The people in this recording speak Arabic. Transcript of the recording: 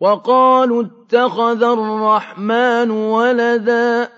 وَقَالُوا اتَّخَذَ الرَّحْمَٰنُ وَلَدًا.